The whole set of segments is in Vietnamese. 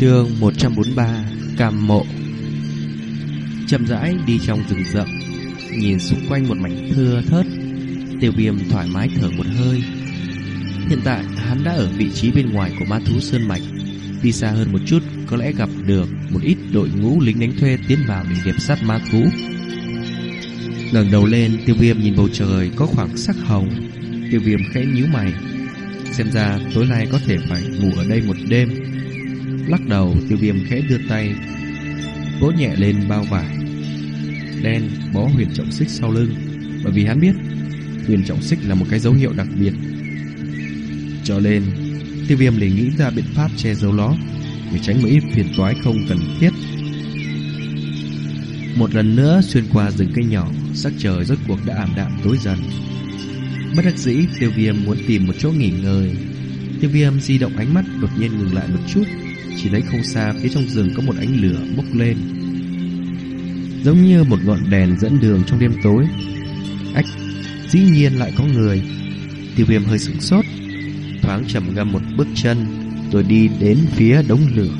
Chương 143 Cam mộ. Chậm rãi đi trong rừng rậm, Nhìn xung quanh một mảnh thưa thớt. Tiêu viêm thoải mái thở một hơi. Hiện tại, hắn đã ở vị trí bên ngoài của ma thú Sơn Mạch. Đi xa hơn một chút, Có lẽ gặp được một ít đội ngũ lính đánh thuê Tiến vào để nghiệp sát ma thú. Ngẩng đầu lên, Tiêu viêm nhìn bầu trời có khoảng sắc hồng. Tiêu viêm khẽ nhíu mày, Xem ra tối nay có thể phải ngủ ở đây một đêm. Lắc đầu, tiêu viêm khẽ đưa tay, Vỗ nhẹ lên bao vải. Đen bó huyền trọng xích sau lưng, Bởi vì hắn biết Huyền trọng xích là một cái dấu hiệu đặc biệt. Cho nên, Tiêu viêm liền nghĩ ra biện pháp che giấu nó, Để tránh một ít phiền toái không cần thiết. Một lần nữa xuyên qua rừng cây nhỏ, Sắc trời rốt cuộc đã ảm đạm tối dần. Bất đắc dĩ, tiêu viêm muốn tìm một chỗ nghỉ ngơi. Tiêu viêm di động ánh mắt đột nhiên ngừng lại một chút. Chỉ thấy không xa phía trong rừng có một ánh lửa bốc lên. Giống như một ngọn đèn dẫn đường trong đêm tối. Ách Dĩ nhiên lại có người. Tiêu viêm hơi sửng sốt Thoáng trầm ngâm một bước chân Rồi đi đến phía đống lửa.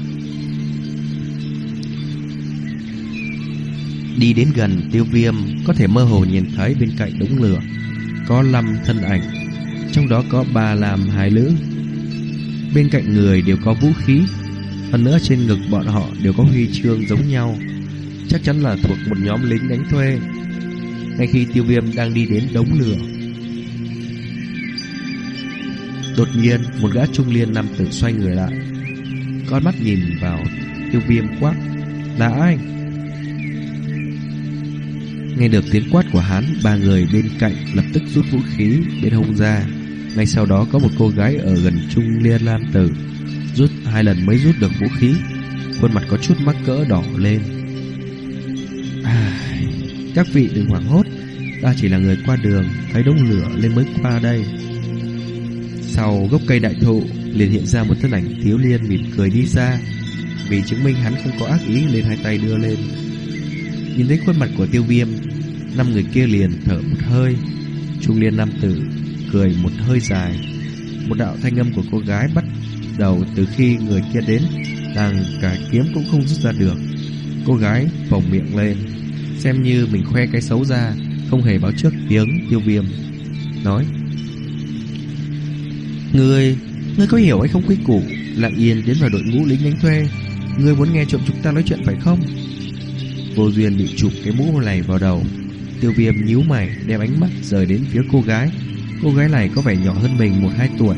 Đi đến gần tiêu viêm Có thể mơ hồ nhìn thấy bên cạnh đống lửa. Có 5 thân ảnh, trong đó có ba làm hai nữ. Bên cạnh người đều có vũ khí, hơn nữa trên ngực bọn họ đều có huy chương giống nhau, chắc chắn là thuộc một nhóm lính đánh thuê. Ngay khi tiêu viêm đang đi đến đống lửa, đột nhiên một gã trung liên nam tử xoay người lại, con mắt nhìn vào tiêu viêm quát, là ai? Nghe được tiếng quát của hắn, ba người bên cạnh lập tức rút vũ khí bên hông ra. Ngay sau đó có một cô gái ở gần Trung Liên nam Tử, rút hai lần mới rút được vũ khí, khuôn mặt có chút mắc cỡ đỏ lên. À, các vị đừng hoảng hốt, ta chỉ là người qua đường, thấy đống lửa lên mới qua đây. Sau gốc cây đại thụ liền hiện ra một thân ảnh thiếu liên mỉm cười đi ra, vì chứng minh hắn không có ác ý lên hai tay đưa lên. Nhìn thấy khuôn mặt của tiêu viêm Năm người kia liền thở một hơi Trung liên nam tử Cười một hơi dài Một đạo thanh âm của cô gái bắt đầu Từ khi người kia đến Nàng cả kiếm cũng không rút ra được. Cô gái phồng miệng lên, Xem như mình khoe cái xấu ra, Không hề báo trước tiếng tiêu viêm. Nói Ngươi Ngươi có hiểu hay không quý củ? Lặng yên đến vào đội ngũ lính đánh thuê. Ngươi muốn nghe trộm chúng ta nói chuyện phải không? Vô duyên bị chụp cái mũ này vào đầu. Tiêu viêm nhíu mày, Đem ánh mắt rời đến phía cô gái. Cô gái này có vẻ nhỏ hơn mình một hai tuổi.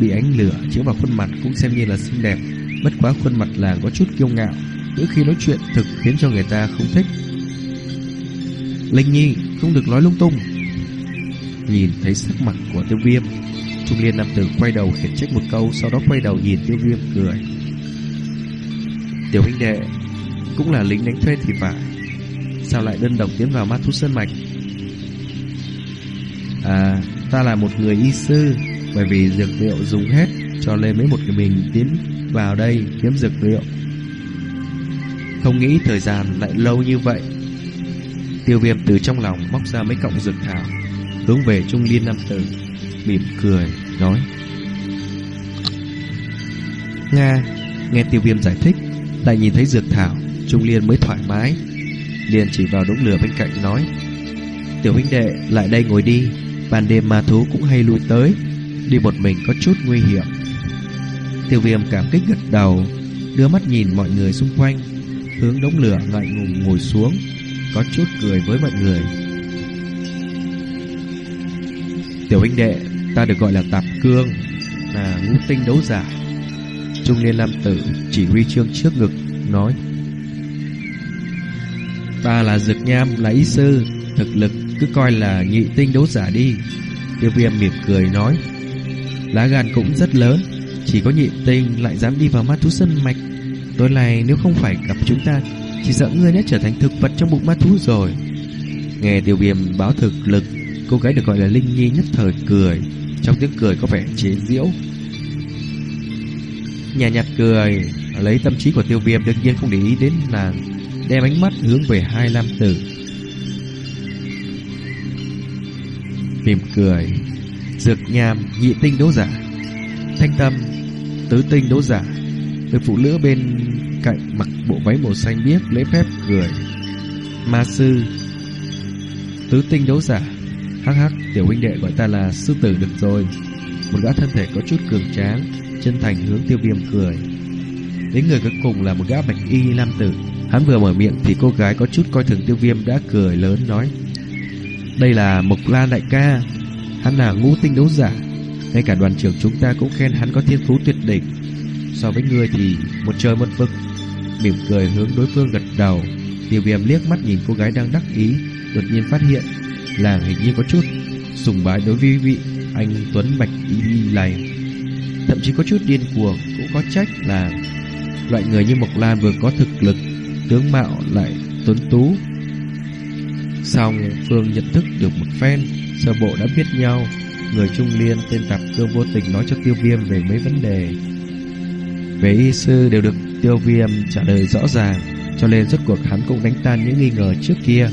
Bị ánh lửa chiếu vào khuôn mặt Cũng xem như là xinh đẹp. Bất quá khuôn mặt là có chút kiêu ngạo Đôi khi nói chuyện thực khiến cho người ta không thích. Linh Nhi Không được nói lung tung. Nhìn thấy sắc mặt của tiêu viêm, Trung liên nam tử quay đầu khiển trách một câu, Sau đó quay đầu nhìn tiêu viêm cười. Tiểu huynh đệ, cũng là lính đánh thuê thì phải. Sao lại đơn độc tiến vào ma thú sơn mạch? À Ta là một người y sư. Bởi vì dược liệu dùng hết, Cho nên mới một mình tiến vào đây Kiếm dược liệu. Không nghĩ thời gian lại lâu như vậy. Tiêu viêm từ trong lòng Móc ra mấy cọng dược thảo, Hướng về trung liên nam tử, Mỉm cười, nói. Nga Nghe tiêu viêm giải thích, Lại nhìn thấy dược thảo, Trung Liên mới thoải mái. Liên chỉ vào đống lửa bên cạnh, nói. Tiểu huynh đệ, lại đây ngồi đi, Ban đêm ma thú cũng hay lui tới. Đi một mình có chút nguy hiểm. Tiêu viêm cảm kích gật đầu Đưa mắt nhìn mọi người xung quanh Hướng đống lửa ngại ngùng ngồi xuống Có chút cười với mọi người. Tiểu huynh đệ Ta được gọi là Tạp Cương Là ngũ tinh đấu giả. Trung niên nam tử chỉ huy chương trước ngực Nói Ta là Dược Nham, là y sư, thực lực cứ coi là nhị tinh đấu giả đi. Tiêu viêm mỉm cười nói, lá gan cũng rất lớn, chỉ có nhị tinh lại dám đi vào ma thú sân mạch. Tối nay nếu không phải gặp chúng ta, chỉ sợ ngươi đã trở thành thực vật trong bụng ma thú rồi. Nghe tiêu viêm báo thực lực, cô gái được gọi là Linh Nhi nhất thời cười, trong tiếng cười có vẻ chế giễu. Nhà nhạt cười, lấy tâm trí của tiêu viêm đương nhiên không để ý đến nàng đem ánh mắt hướng về hai nam tử. Mỉm cười, dược nhàm nhị tinh đấu giả, thanh tâm tứ tinh đấu giả, Người phụ nữ bên cạnh mặc bộ váy màu xanh biếc lễ phép cười. Ma sư, tứ tinh đấu giả, hắc hắc, tiểu huynh đệ gọi ta là sư tử được rồi. Một gã thân thể có chút cường tráng, chân thành hướng tiêu viêm cười. Đến người cuối cùng là một gã bạch y nam tử. Hắn vừa mở miệng thì cô gái có chút coi thường tiêu viêm đã cười lớn nói. Đây là Mộc Lan đại ca, hắn là ngũ tinh đấu giả. Ngay cả đoàn trưởng chúng ta cũng khen hắn có thiên phú tuyệt đỉnh. So với ngươi thì một trời một vực. Mỉm cười hướng đối phương gật đầu. Tiêu viêm liếc mắt nhìn cô gái đang đắc ý, đột nhiên phát hiện là hình như có chút sùng bái đối với vị anh Tuấn Bạch Y này. Thậm chí có chút điên cuồng cũng có trách là loại người như Mộc Lan vừa có thực lực, tướng mạo lại tuấn tú. Xong Phương nhận thức được một phen, sơ bộ đã biết nhau, người trung niên tên tạp cương vô tình nói cho tiêu viêm về mấy vấn đề. Về y sư đều được tiêu viêm trả lời rõ ràng, cho nên rốt cuộc hắn cũng đánh tan những nghi ngờ trước kia.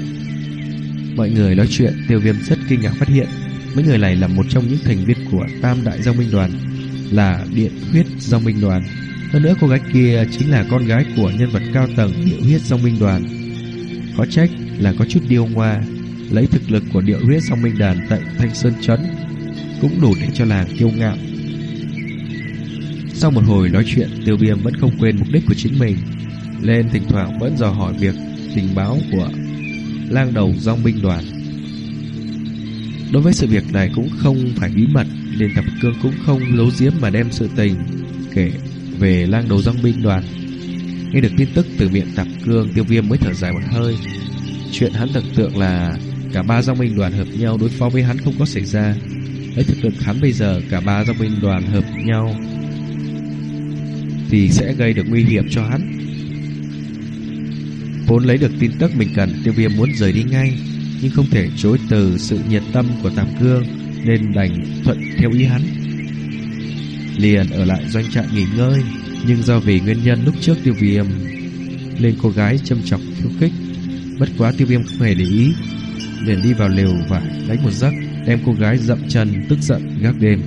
Mọi người nói chuyện, tiêu viêm rất kinh ngạc phát hiện mấy người này là một trong những thành viên của Tam Đại Giao Minh Đoàn, là Điện Huyết Giao Minh Đoàn. Hơn nữa cô gái kia chính là con gái của nhân vật cao tầng Điệu Huyết Giao Minh Đoàn. Có trách là có chút điêu ngoa, lấy thực lực của Điệu Huyết song Minh đàn tại Thanh Sơn Trấn cũng đủ để cho làng kiêu ngạo. Sau một hồi nói chuyện, Tiêu Viêm vẫn không quên mục đích của chính mình, lên thỉnh thoảng vẫn dò hỏi việc tình báo của lang đầu dòng binh đoàn. Đối với sự việc này cũng không phải bí mật, nên Thập Cương cũng không giấu giếm mà đem sự tình kể về lang đầu dòng binh đoàn. Nghe được tin tức từ miệng Thập Cương, Tiêu Viêm mới thở dài một hơi. Chuyện hắn tưởng tượng là cả ba dòng binh đoàn hợp nhau đối phó với hắn không có xảy ra. Lấy thực lực hắn bây giờ cả ba dòng binh đoàn hợp nhau thì sẽ gây được nguy hiểm cho hắn. Vốn lấy được tin tức mình cần, tiêu viêm muốn rời đi ngay, nhưng không thể chối từ sự nhiệt tâm của Tam Cương, nên đành thuận theo ý hắn. Liền ở lại doanh trại nghỉ ngơi, nhưng do vì nguyên nhân lúc trước tiêu viêm lên cô gái châm chọc khiêu khích, bất quá tiêu viêm không hề để ý, liền đi vào lều vải đánh một giấc, đem cô gái dậm chân tức giận gác đêm.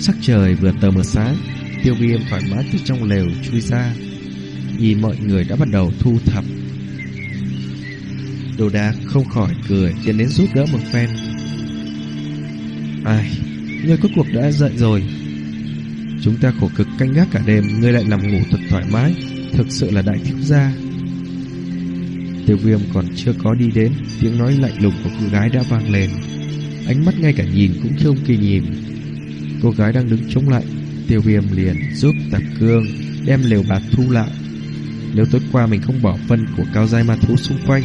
Sắc trời vừa tờ mờ sáng, tiêu viêm thoải mái từ trong lều chui ra, nhìn mọi người đã bắt đầu thu thập. Đồ đạc không khỏi cười tiến đến giúp đỡ một phen. Ai, ngươi có cuộc đã dậy rồi. Chúng ta khổ cực canh gác cả đêm, ngươi lại nằm ngủ thật thoải mái, thực sự là đại thiếu gia. Tiêu viêm còn chưa có đi đến, tiếng nói lạnh lùng của cô gái đã vang lên. Ánh mắt ngay cả nhìn cũng không kỳ nhìn. Cô gái đang đứng chống lại, tiêu viêm liền giúp tạc cương đem lều bạc thu lại. Nếu tối qua mình không bỏ phân của cao giai ma thú xung quanh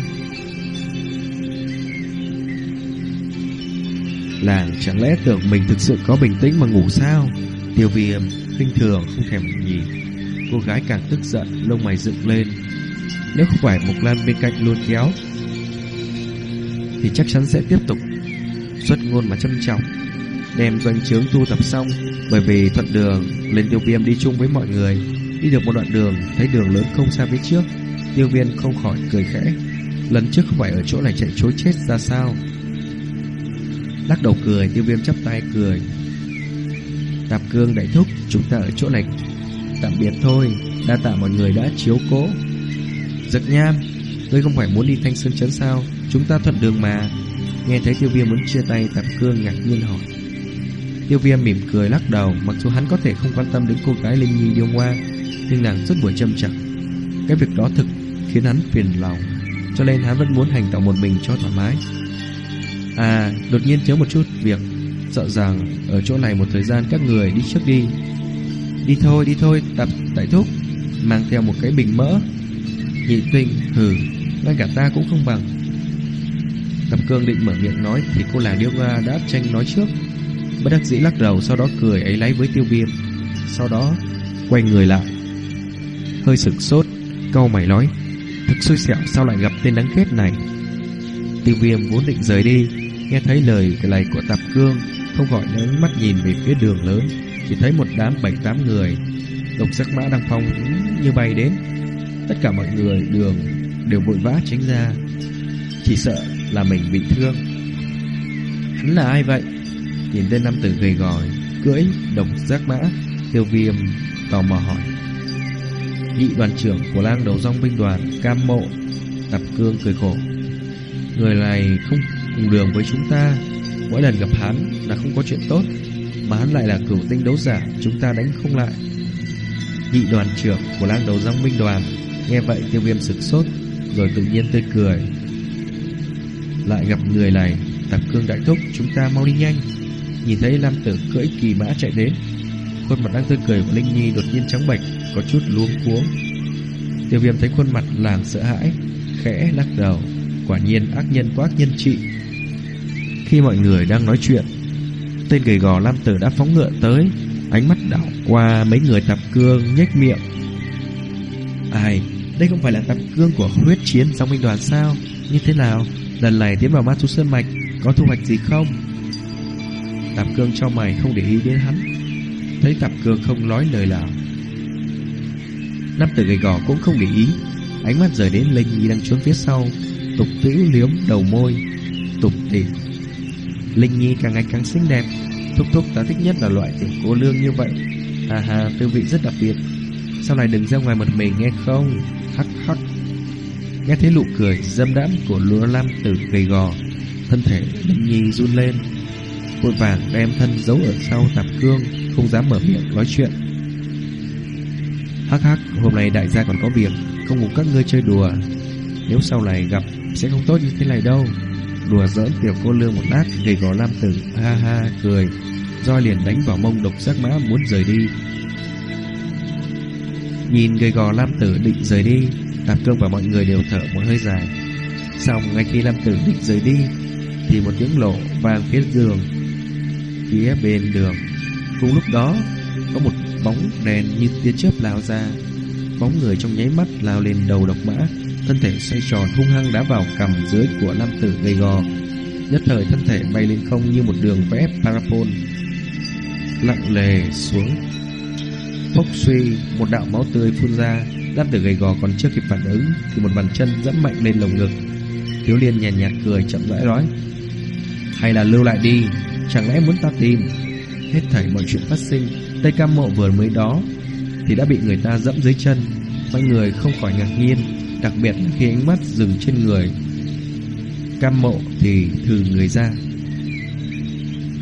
Làng chẳng lẽ tưởng mình thực sự có bình tĩnh mà ngủ sao Tiêu viêm khinh thường không thèm nhìn Cô gái càng tức giận Lông mày dựng lên nếu không phải Mộc Lan bên cạnh luôn kéo Thì chắc chắn sẽ tiếp tục Xuất ngôn mà châm trọng Đem doanh trướng tu tập xong Bởi vì thuận đường Lên tiêu viêm đi chung với mọi người Đi được một đoạn đường, thấy đường lớn không xa phía trước, tiêu viên không khỏi cười khẽ. Lần trước không phải ở chỗ này chạy chối chết ra sao? Lắc đầu cười, tiêu viêm chắp tay cười. Tạp cương đại thúc, chúng ta ở chỗ này tạm biệt thôi, đa tạ mọi người đã chiếu cố. Giật nham, ngươi không phải muốn đi thanh sơn chấn sao? Chúng ta thuận đường mà. Nghe thấy tiêu viêm muốn chia tay, tạp cương ngạc nhiên hỏi. Tiêu viêm mỉm cười lắc đầu, mặc dù hắn có thể không quan tâm đến cô gái Linh Nhi yêu ngoa, nhưng nàng rất buổi châm chọc. Cái việc đó thực khiến hắn phiền lòng, cho nên hắn vẫn muốn hành động một mình cho thoải mái. À, đột nhiên thiếu một chút việc, sợ rằng ở chỗ này một thời gian các người đi trước đi. Đi thôi, đi thôi, tập đại thúc, mang theo một cái bình mỡ. Nhị tinh, hừ, ngay cả ta cũng không bằng. Tập cương định mở miệng nói thì cô là điêu nga đã tranh nói trước. Bất đắc dĩ lắc đầu sau đó cười ấy lấy với tiêu viêm. Sau đó quay người lại hơi sực sốt, câu mày nói, thực xui xẻo sao lại gặp tên đáng ghét này. Tiêu viêm vốn định rời đi, nghe thấy lời cái này của tập cương, không gọi ánh mắt nhìn về phía đường lớn, chỉ thấy một đám bảy tám người, độc sắc mã đang phong như bay đến. Tất cả mọi người đường đều vội vã tránh ra, chỉ sợ là mình bị thương. Hắn là ai vậy? Nhìn tên nam tử gầy gò, cưỡi đồng giác mã, Tiêu viêm tò mò hỏi. Nhị đoàn trưởng của lang đầu dòng binh đoàn Cam mộ Tập cương cười khổ. Người này không cùng đường với chúng ta. Mỗi lần gặp hắn là không có chuyện tốt. Mà hắn lại là cửu tinh đấu giả Chúng ta đánh không lại. Nhị đoàn trưởng của lang đầu giang binh đoàn. Nghe vậy tiêu viêm sực sốt, Rồi tự nhiên tươi cười. Lại gặp người này Tập cương đại thúc, chúng ta mau đi nhanh. Nhìn thấy Lam tử cưỡi kỳ mã chạy đến, Khuôn mặt đang tươi cười của Linh Nhi đột nhiên trắng bệch, Có chút luống cuống. Tiêu viêm thấy khuôn mặt làng sợ hãi, Khẽ lắc đầu, Quả nhiên ác nhân quá ác nhân trị Khi mọi người đang nói chuyện, Tên gầy gò Lam tử đã phóng ngựa tới Ánh mắt đảo qua mấy người tập cương nhếch miệng. Ai, Đây không phải là tập cương của huyết chiến trong binh đoàn sao? Như thế nào? Lần này tiến vào ma thú sơn mạch, Có thu hoạch gì không? Tạp cương cho mày không để ý đến hắn. Thấy tạp cương không nói lời nào. Nam tử gầy gò cũng không để ý. Ánh mắt rời đến Linh Nhi đang trốn phía sau. Tục tĩu liếm đầu môi. Tục tỉ Linh Nhi càng ngày càng xinh đẹp. Thúc thúc, ta thích nhất là loại tiểu cô lương như vậy. Hà hà tư vị rất đặc biệt. Sau này đừng ra ngoài một mình, nghe không? Hắc hắc. Nghe thấy nụ cười dâm đãm của lúa lam tử gầy gò, Thân thể Linh Nhi run lên. Vội vàng đem thân giấu ở sau tạp cương Không dám mở miệng nói chuyện. Hắc hắc, Hôm nay đại gia còn có việc, Không cùng các ngươi chơi đùa. Nếu sau này gặp, sẽ không tốt như thế này đâu. Đùa giỡn tiểu cô lương một lát Gầy gò lam tử ha ha cười, Roi liền đánh vào mông độc giác mã muốn rời đi. Nhìn gầy gò lam tử định rời đi, Tạp cương và mọi người đều thở một hơi dài. Xong, ngay khi lam tử định rời đi, Thì một tiếng lộ vang phía giường Phía bên đường. Cùng lúc đó, Có một bóng đèn như tia chớp lao ra. Bóng người trong nháy mắt lao lên đầu độc mã. Thân thể xoay tròn hung hăng đá vào cằm dưới của nam tử gầy gò. Nhất thời thân thể bay lên không như một đường vẽ parapol. Lặng lề xuống. Phốc suy Một đạo máu tươi phun ra. Nam tử gầy gò còn chưa kịp phản ứng Thì một bàn chân dẫm mạnh lên lồng ngực. Thiếu liên nhàn nhạt, nhạt cười chậm rãi nói Hay là lưu lại đi Chẳng lẽ muốn ta tìm? Hết thảy mọi chuyện phát sinh Tây Cam Mộ vừa mới đó Thì đã bị người ta dẫm dưới chân Mọi người không khỏi ngạc nhiên. Đặc biệt khi ánh mắt dừng trên người Cam Mộ thì thử người ra.